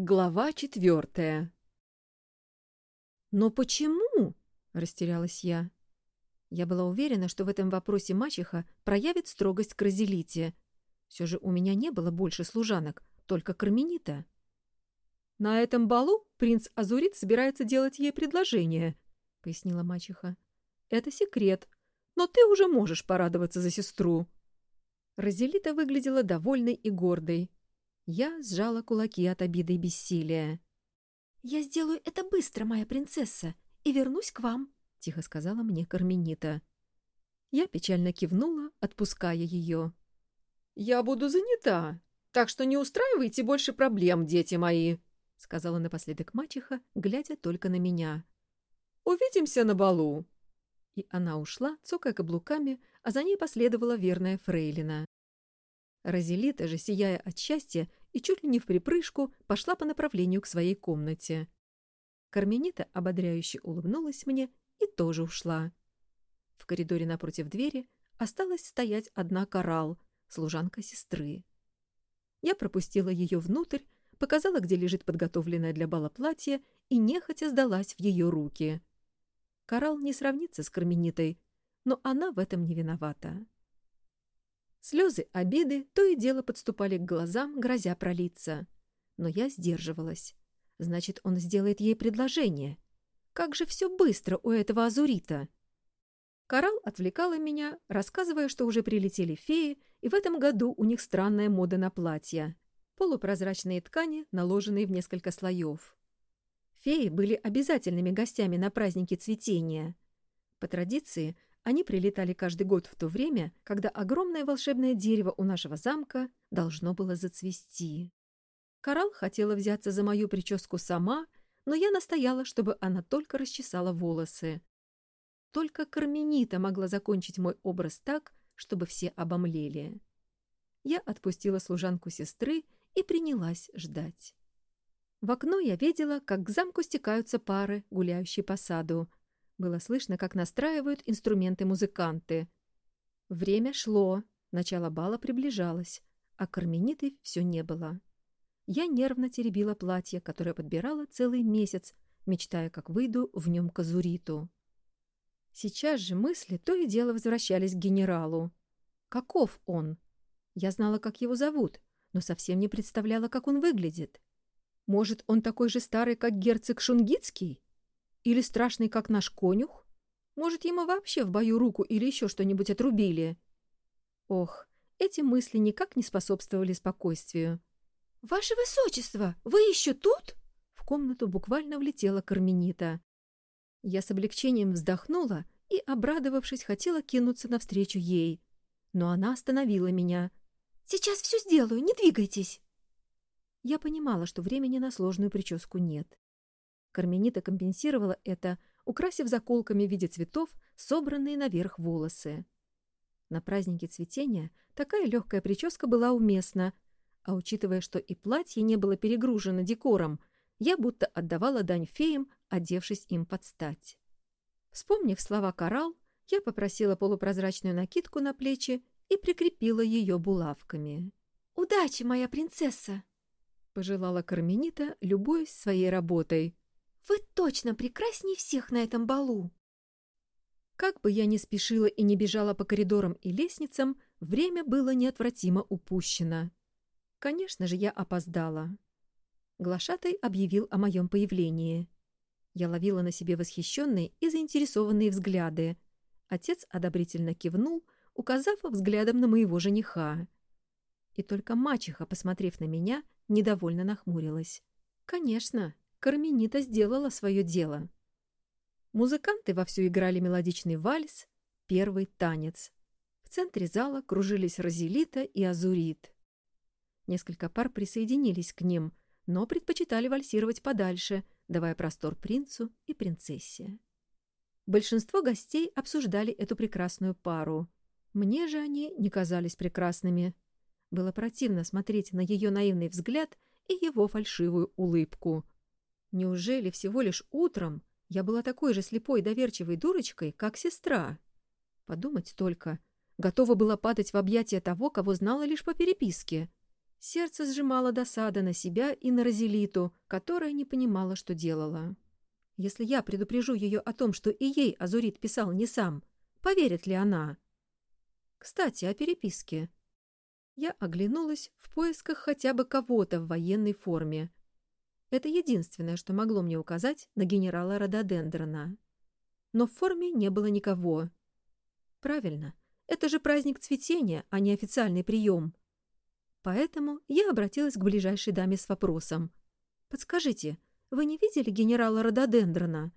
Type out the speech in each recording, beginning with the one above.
Глава четвертая. «Но почему?» — растерялась я. Я была уверена, что в этом вопросе мачеха проявит строгость к Розелите. Все же у меня не было больше служанок, только Карменита. «На этом балу принц Азурит собирается делать ей предложение», — пояснила мачеха. «Это секрет, но ты уже можешь порадоваться за сестру». Розелита выглядела довольной и гордой. Я сжала кулаки от обиды и бессилия. «Я сделаю это быстро, моя принцесса, и вернусь к вам», — тихо сказала мне Карменита. Я печально кивнула, отпуская ее. «Я буду занята, так что не устраивайте больше проблем, дети мои», — сказала напоследок мачеха, глядя только на меня. «Увидимся на балу». И она ушла, цокая каблуками, а за ней последовала верная фрейлина. Розелита же, сияя от счастья и чуть ли не в припрыжку, пошла по направлению к своей комнате. Карменита ободряюще улыбнулась мне и тоже ушла. В коридоре напротив двери осталась стоять одна коралл, служанка сестры. Я пропустила ее внутрь, показала, где лежит подготовленное для бала платье, и нехотя сдалась в ее руки. Коралл не сравнится с Карменитой, но она в этом не виновата. Слезы обиды то и дело подступали к глазам, грозя пролиться. Но я сдерживалась. Значит, он сделает ей предложение. Как же все быстро у этого азурита! Коралл отвлекала меня, рассказывая, что уже прилетели феи, и в этом году у них странная мода на платья. Полупрозрачные ткани, наложенные в несколько слоев. Феи были обязательными гостями на празднике цветения. По традиции, они прилетали каждый год в то время, когда огромное волшебное дерево у нашего замка должно было зацвести. Коралл хотела взяться за мою прическу сама, но я настояла, чтобы она только расчесала волосы. Только Карменита могла закончить мой образ так, чтобы все обомлели. Я отпустила служанку сестры и принялась ждать. В окно я видела, как к замку стекаются пары, гуляющие по саду, было слышно, как настраивают инструменты музыканты. Время шло, начало бала приближалось, а кармениты все не было. Я нервно теребила платье, которое подбирала целый месяц, мечтая, как выйду в нем к Азуриту. Сейчас же мысли то и дело возвращались к генералу. Каков он? Я знала, как его зовут, но совсем не представляла, как он выглядит. Может, он такой же старый, как герцог Шунгитский? Или страшный, как наш конюх? Может, ему вообще в бою руку или еще что-нибудь отрубили? Ох, эти мысли никак не способствовали спокойствию. «Ваше Высочество, вы еще тут?» В комнату буквально влетела Карменита. Я с облегчением вздохнула и, обрадовавшись, хотела кинуться навстречу ей. Но она остановила меня. «Сейчас все сделаю, не двигайтесь!» Я понимала, что времени на сложную прическу нет. Карменита компенсировала это, украсив заколками в виде цветов собранные наверх волосы. На празднике цветения такая легкая прическа была уместна, а учитывая, что и платье не было перегружено декором, я будто отдавала дань феям, одевшись им под стать. Вспомнив слова «коралл», я попросила полупрозрачную накидку на плечи и прикрепила ее булавками. «Удачи, моя принцесса!» — пожелала Карменита, любуясь своей работой. Вы точно прекрасней всех на этом балу!» Как бы я ни спешила и не бежала по коридорам и лестницам, время было неотвратимо упущено. Конечно же, я опоздала. Глашатай объявил о моем появлении. Я ловила на себе восхищенные и заинтересованные взгляды. Отец одобрительно кивнул, указав взглядом на моего жениха. И только мачеха, посмотрев на меня, недовольно нахмурилась. «Конечно, Карменита сделала свое дело. Музыканты вовсю играли мелодичный вальс, первый танец. В центре зала кружились Розелита и Азурит. Несколько пар присоединились к ним, но предпочитали вальсировать подальше, давая простор принцу и принцессе. Большинство гостей обсуждали эту прекрасную пару. Мне же они не казались прекрасными. Было противно смотреть на ее наивный взгляд и его фальшивую улыбку — Неужели всего лишь утром я была такой же слепой доверчивой дурочкой, как сестра? Подумать только. Готова была падать в объятия того, кого знала лишь по переписке. Сердце сжимало досада на себя и на Розелиту, которая не понимала, что делала. Если я предупрежу ее о том, что и ей Азурит писал не сам, поверит ли она? Кстати, о переписке. Я оглянулась в поисках хотя бы кого-то в военной форме. Это единственное, что могло мне указать на генерала Рододендрона. Но в форме не было никого. Правильно, это же праздник цветения, а не официальный прием. Поэтому я обратилась к ближайшей даме с вопросом. «Подскажите, вы не видели генерала Рододендрона?»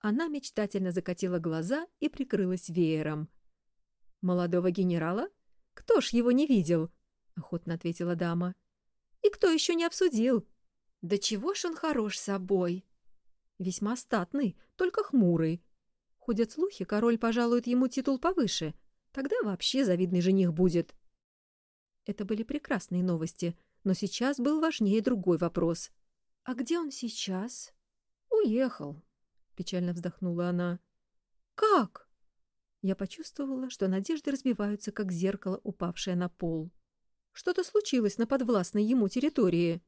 Она мечтательно закатила глаза и прикрылась веером. «Молодого генерала? Кто ж его не видел?» — охотно ответила дама. «И кто еще не обсудил? Да чего ж он хорош собой!» «Весьма статный, только хмурый. Ходят слухи, король пожалует ему титул повыше. Тогда вообще завидный жених будет». Это были прекрасные новости, но сейчас был важнее другой вопрос. «А где он сейчас?» «Уехал», — печально вздохнула она. «Как?» Я почувствовала, что надежды разбиваются, как зеркало, упавшее на пол. Что-то случилось на подвластной ему территории,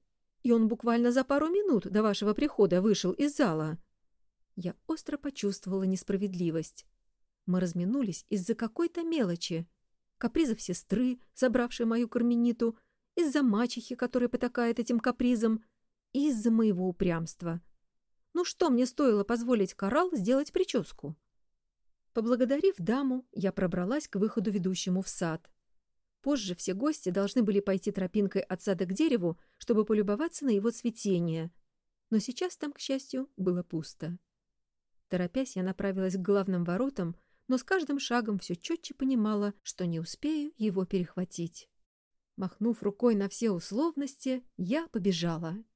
и он буквально за пару минут до вашего прихода вышел из зала. Я остро почувствовала несправедливость. Мы разминулись из-за какой-то мелочи. Капризов сестры, забравшей мою кармениту, из-за мачехи, которая потакает этим капризом, и из-за моего упрямства. Ну что мне стоило позволить Коралл сделать прическу? Поблагодарив даму, я пробралась к выходу, ведущему в сад. Позже все гости должны были пойти тропинкой от сада к дереву, чтобы полюбоваться на его цветение. Но сейчас там, к счастью, было пусто. Торопясь, я направилась к главным воротам, но с каждым шагом все четче понимала, что не успею его перехватить. Махнув рукой на все условности, я побежала —